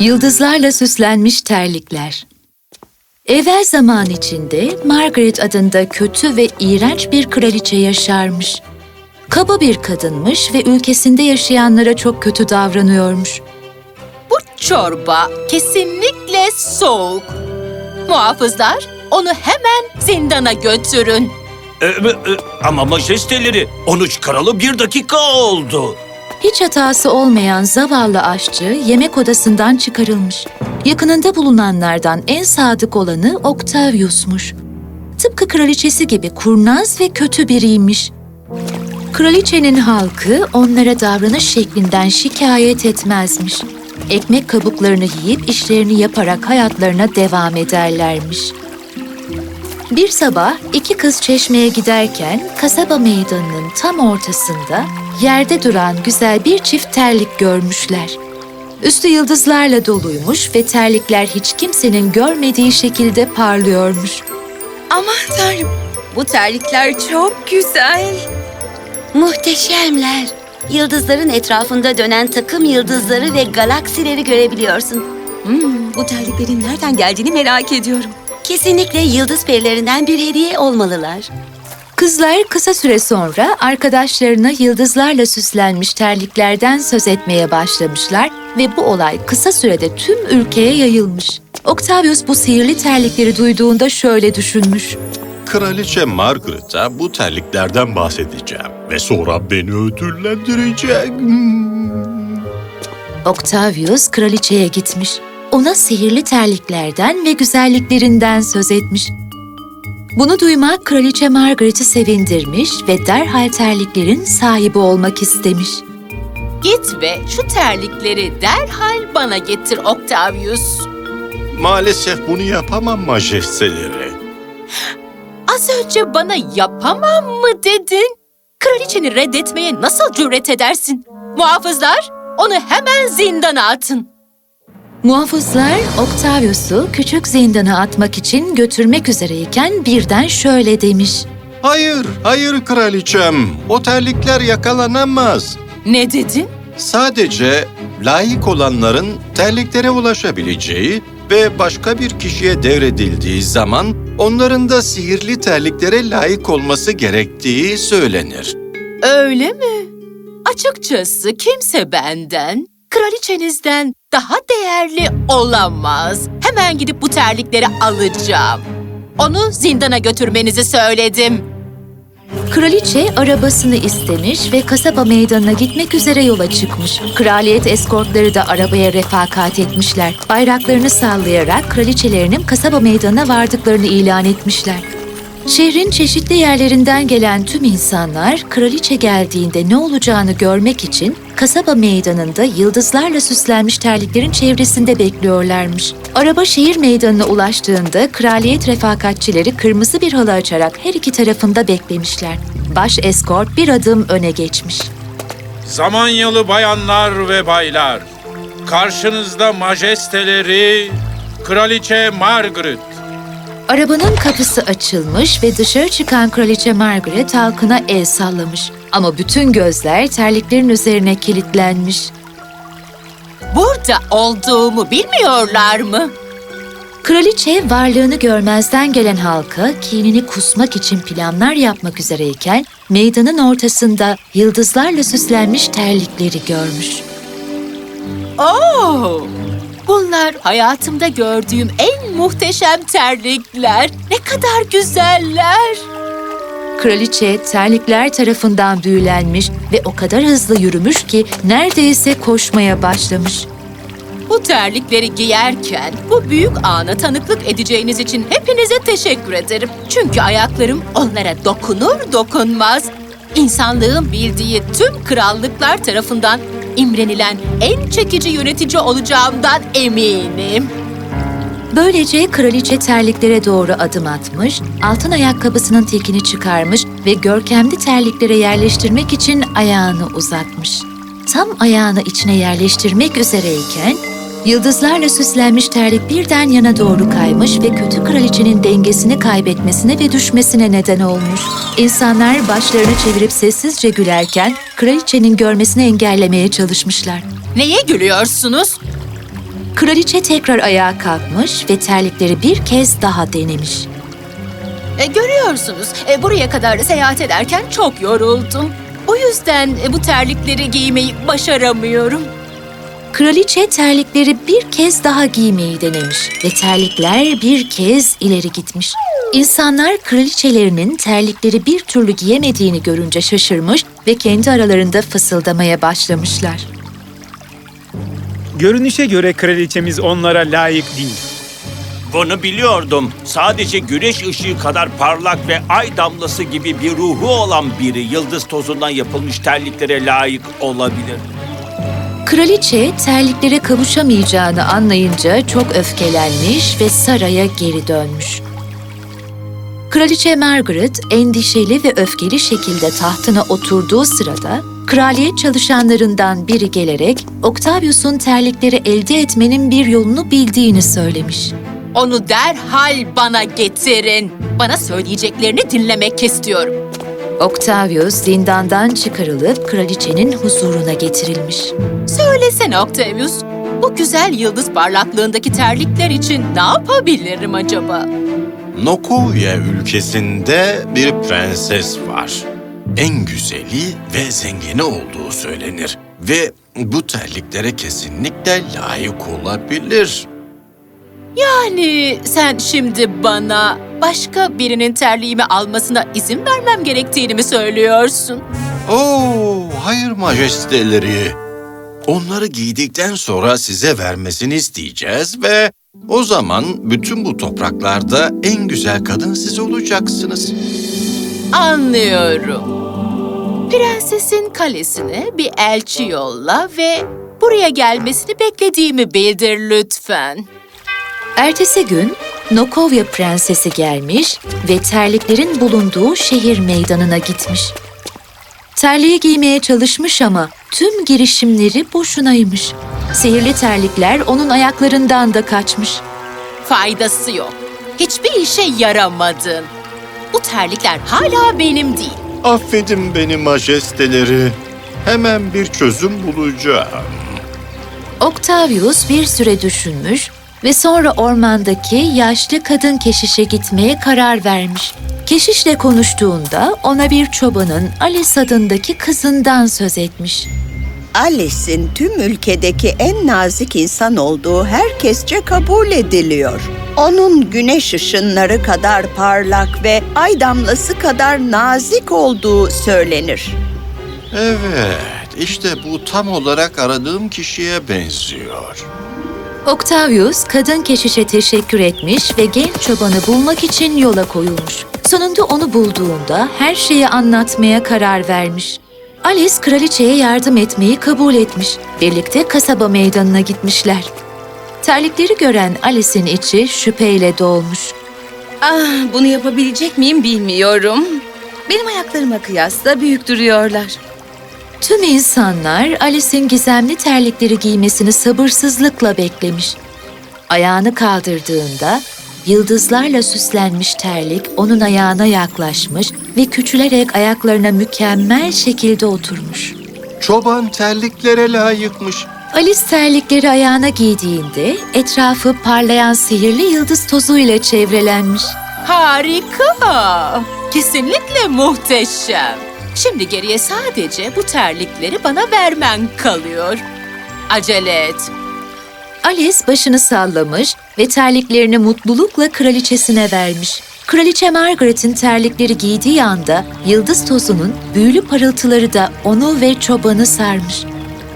Yıldızlarla süslenmiş terlikler. Evvel zaman içinde Margaret adında kötü ve iğrenç bir kraliçe yaşarmış. Kaba bir kadınmış ve ülkesinde yaşayanlara çok kötü davranıyormuş. Bu çorba kesinlikle soğuk. Muhafızlar onu hemen zindana götürün. E, e, ama majesteleri, onu çıkaralı bir dakika oldu. Hiç hatası olmayan zavallı aşçı yemek odasından çıkarılmış. Yakınında bulunanlardan en sadık olanı Octavius'muş. Tıpkı kraliçesi gibi kurnaz ve kötü biriymiş. Kraliçenin halkı onlara davranış şeklinden şikayet etmezmiş. Ekmek kabuklarını yiyip işlerini yaparak hayatlarına devam ederlermiş. Bir sabah iki kız çeşmeye giderken kasaba meydanının tam ortasında yerde duran güzel bir çift terlik görmüşler. Üstü yıldızlarla doluymuş ve terlikler hiç kimsenin görmediği şekilde parlıyormuş. Aman tanrım, bu terlikler çok güzel. Muhteşemler. Yıldızların etrafında dönen takım yıldızları ve galaksileri görebiliyorsun. Hmm, bu terliklerin nereden geldiğini merak ediyorum. Kesinlikle yıldız perilerinden bir hediye olmalılar. Kızlar kısa süre sonra arkadaşlarına yıldızlarla süslenmiş terliklerden söz etmeye başlamışlar ve bu olay kısa sürede tüm ülkeye yayılmış. Octavius bu sihirli terlikleri duyduğunda şöyle düşünmüş. Kraliçe Margaret'a bu terliklerden bahsedeceğim ve sonra beni ödüllendirecek. Hmm. Octavius kraliçeye gitmiş. Ona sihirli terliklerden ve güzelliklerinden söz etmiş. Bunu duymak kraliçe Margaret'i sevindirmiş ve derhal terliklerin sahibi olmak istemiş. Git ve şu terlikleri derhal bana getir Octavius. Maalesef bunu yapamam majesteleri. Az önce bana yapamam mı dedin? Kraliçeni reddetmeye nasıl cüret edersin? Muhafızlar, onu hemen zindana atın. Muhafızlar Octavius'u küçük zindana atmak için götürmek üzereyken birden şöyle demiş. Hayır, hayır kraliçem. O terlikler yakalanamaz. Ne dedin? Sadece layık olanların terliklere ulaşabileceği ve başka bir kişiye devredildiği zaman onların da sihirli terliklere layık olması gerektiği söylenir. Öyle mi? Açıkçası kimse benden, kraliçenizden daha değerli olamaz. Hemen gidip bu terlikleri alacağım. Onu zindana götürmenizi söyledim. Kraliçe arabasını istemiş ve kasaba meydanına gitmek üzere yola çıkmış. Kraliyet eskortları da arabaya refakat etmişler. Bayraklarını sallayarak kraliçelerinin kasaba meydanına vardıklarını ilan etmişler. Şehrin çeşitli yerlerinden gelen tüm insanlar kraliçe geldiğinde ne olacağını görmek için kasaba meydanında yıldızlarla süslenmiş terliklerin çevresinde bekliyorlarmış. Araba şehir meydanına ulaştığında kraliyet refakatçileri kırmızı bir halı açarak her iki tarafında beklemişler. Baş eskort bir adım öne geçmiş. Zamanyalı bayanlar ve baylar, karşınızda majesteleri Kraliçe Margaret. Arabanın kapısı açılmış ve dışarı çıkan Kraliçe Margaret halkına el sallamış. Ama bütün gözler terliklerin üzerine kilitlenmiş. Burada olduğumu bilmiyorlar mı? Kraliçe varlığını görmezden gelen halka kinini kusmak için planlar yapmak üzereyken meydanın ortasında yıldızlarla süslenmiş terlikleri görmüş. Oo! Bunlar hayatımda gördüğüm en muhteşem terlikler. Ne kadar güzeller. Kraliçe terlikler tarafından büyülenmiş ve o kadar hızlı yürümüş ki neredeyse koşmaya başlamış. Bu terlikleri giyerken bu büyük ana tanıklık edeceğiniz için hepinize teşekkür ederim. Çünkü ayaklarım onlara dokunur dokunmaz. İnsanlığın bildiği tüm krallıklar tarafından imrenilen en çekici yönetici olacağımdan eminim. Böylece kraliçe terliklere doğru adım atmış, altın ayakkabısının tekini çıkarmış ve görkemli terliklere yerleştirmek için ayağını uzatmış. Tam ayağını içine yerleştirmek üzereyken, yıldızlarla süslenmiş terlik birden yana doğru kaymış ve kötü kraliçenin dengesini kaybetmesine ve düşmesine neden olmuş. İnsanlar başlarını çevirip sessizce gülerken, kraliçenin görmesini engellemeye çalışmışlar. Neye gülüyorsunuz? Kraliçe tekrar ayağa kalkmış ve terlikleri bir kez daha denemiş. E, görüyorsunuz, e, buraya kadar seyahat ederken çok yoruldum. O yüzden e, bu terlikleri giymeyi başaramıyorum. Kraliçe terlikleri bir kez daha giymeyi denemiş ve terlikler bir kez ileri gitmiş. İnsanlar kraliçelerinin terlikleri bir türlü giyemediğini görünce şaşırmış ve kendi aralarında fısıldamaya başlamışlar. Görünüşe göre kraliçemiz onlara layık değil. Bunu biliyordum. Sadece güneş ışığı kadar parlak ve ay damlası gibi bir ruhu olan biri yıldız tozundan yapılmış terliklere layık olabilir. Kraliçe terliklere kavuşamayacağını anlayınca çok öfkelenmiş ve saraya geri dönmüş. Kraliçe Margaret endişeli ve öfkeli şekilde tahtına oturduğu sırada kraliyet çalışanlarından biri gelerek Octavius'un terlikleri elde etmenin bir yolunu bildiğini söylemiş. Onu derhal bana getirin. Bana söyleyeceklerini dinlemek istiyorum. Octavius zindandan çıkarılıp kraliçenin huzuruna getirilmiş. Söylesene Octavius, bu güzel yıldız parlaklığındaki terlikler için ne yapabilirim acaba? Nokovya ülkesinde bir prenses var. En güzeli ve zengini olduğu söylenir. Ve bu terliklere kesinlikle layık olabilir. Yani sen şimdi bana başka birinin terliğimi almasına izin vermem gerektiğini mi söylüyorsun? Oo, hayır majesteleri. Onları giydikten sonra size vermesini isteyeceğiz ve o zaman bütün bu topraklarda en güzel kadın siz olacaksınız. Anlıyorum. Prensesin kalesine bir elçi yolla ve buraya gelmesini beklediğimi bildir lütfen. Ertesi gün Nokovya prensesi gelmiş ve terliklerin bulunduğu şehir meydanına gitmiş. Terliği giymeye çalışmış ama tüm girişimleri boşunaymış. Sihirli terlikler onun ayaklarından da kaçmış. Faydası yok. Hiçbir işe yaramadın. Bu terlikler hala benim değil. Affedin beni majesteleri. Hemen bir çözüm bulacağım. Octavius bir süre düşünmüş ve sonra ormandaki yaşlı kadın keşişe gitmeye karar vermiş. Keşişle konuştuğunda ona bir çobanın Alice adındaki kızından söz etmiş. Alice'in tüm ülkedeki en nazik insan olduğu herkesçe kabul ediliyor. Onun güneş ışınları kadar parlak ve ay damlası kadar nazik olduğu söylenir. Evet, işte bu tam olarak aradığım kişiye benziyor. Octavius kadın keşişe teşekkür etmiş ve genç çobanı bulmak için yola koyulmuş. Sonunda onu bulduğunda her şeyi anlatmaya karar vermiş. Alice kraliçeye yardım etmeyi kabul etmiş. Birlikte kasaba meydanına gitmişler. Terlikleri gören Alice'in içi şüpheyle dolmuş. Ah, bunu yapabilecek miyim bilmiyorum. Benim ayaklarıma kıyasla büyük duruyorlar. Tüm insanlar Alice'in gizemli terlikleri giymesini sabırsızlıkla beklemiş. Ayağını kaldırdığında yıldızlarla süslenmiş terlik onun ayağına yaklaşmış ve küçülerek ayaklarına mükemmel şekilde oturmuş. Çoban terliklere layıkmış. Alice terlikleri ayağına giydiğinde etrafı parlayan sihirli yıldız tozuyla çevrelenmiş. Harika! Kesinlikle muhteşem. Şimdi geriye sadece bu terlikleri bana vermen kalıyor. Acele et. Alice başını sallamış ve terliklerini mutlulukla kraliçesine vermiş. Kraliçe Margaret'in terlikleri giydiği anda yıldız tozunun büyülü parıltıları da onu ve çobanı sarmış.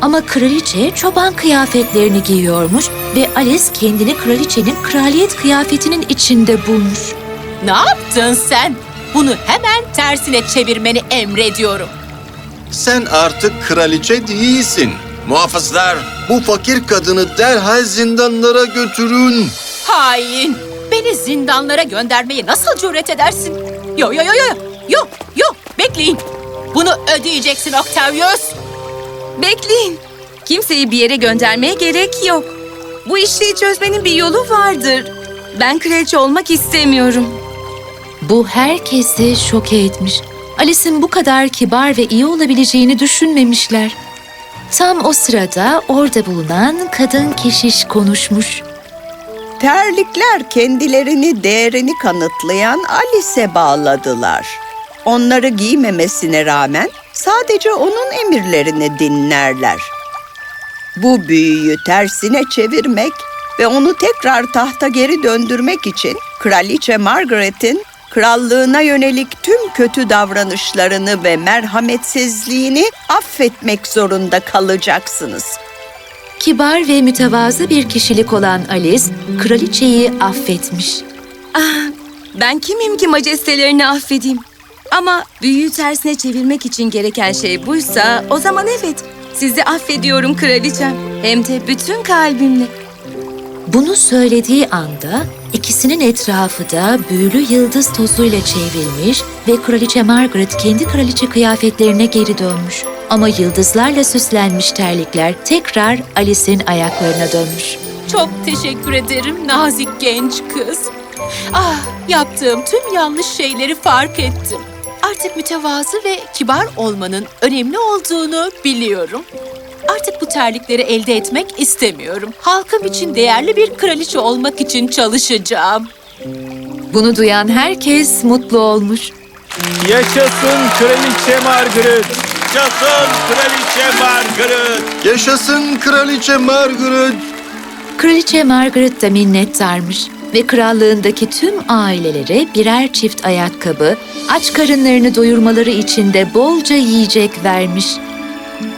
Ama kraliçe çoban kıyafetlerini giyiyormuş ve Alice kendini kraliçenin kraliyet kıyafetinin içinde bulmuş. Ne yaptın sen? Bunu hemen tersine çevirmeni emrediyorum. Sen artık kraliçe değilsin. Muhafızlar, bu fakir kadını derhal zindanlara götürün. Hain! Beni zindanlara göndermeyi nasıl cüret edersin? Yo yo yo yo yo yo bekleyin. Bunu ödeyeceksin Octavius. Bekleyin. Kimseyi bir yere göndermeye gerek yok. Bu işi çözmenin bir yolu vardır. Ben kraliçe olmak istemiyorum. Bu herkesi şoke etmiş. Alice'in bu kadar kibar ve iyi olabileceğini düşünmemişler. Tam o sırada orada bulunan kadın keşiş konuşmuş. Terlikler kendilerini değerini kanıtlayan Alice'e bağladılar. Onları giymemesine rağmen sadece onun emirlerini dinlerler. Bu büyüyü tersine çevirmek ve onu tekrar tahta geri döndürmek için Kraliçe Margaret'in krallığına yönelik tüm kötü davranışlarını ve merhametsizliğini affetmek zorunda kalacaksınız. Kibar ve mütevazı bir kişilik olan Alice, kraliçeyi affetmiş. Ben kimim ki majestelerini affedeyim? Ama büyüyü tersine çevirmek için gereken şey buysa o zaman evet. Sizi affediyorum kraliçem. Hem de bütün kalbimle. Bunu söylediği anda ikisinin etrafı da büyülü yıldız tozuyla çevrilmiş ve Kraliçe Margaret kendi kraliçe kıyafetlerine geri dönmüş. Ama yıldızlarla süslenmiş terlikler tekrar Alice'in ayaklarına dönmüş. Çok teşekkür ederim nazik genç kız. Ah, yaptığım tüm yanlış şeyleri fark ettim. Artık mütevazı ve kibar olmanın önemli olduğunu biliyorum. Artık bu terlikleri elde etmek istemiyorum. Halkım için değerli bir kraliçe olmak için çalışacağım. Bunu duyan herkes mutlu olmuş. Yaşasın Kraliçe Margaret. Yaşasın Kraliçe Margaret! Yaşasın Kraliçe Margaret! Kraliçe Margaret da minnettarmış ve krallığındaki tüm ailelere birer çift ayakkabı, aç karınlarını doyurmaları için de bolca yiyecek vermiş.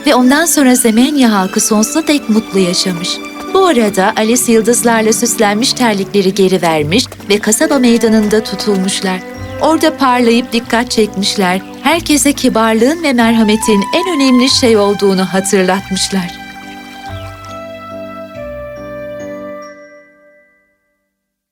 Ve ondan sonra Zemenya halkı sonsuza dek mutlu yaşamış. Bu arada Alice yıldızlarla süslenmiş terlikleri geri vermiş ve kasaba meydanında tutulmuşlar. Orada parlayıp dikkat çekmişler. Herkese kibarlığın ve merhametin en önemli şey olduğunu hatırlatmışlar.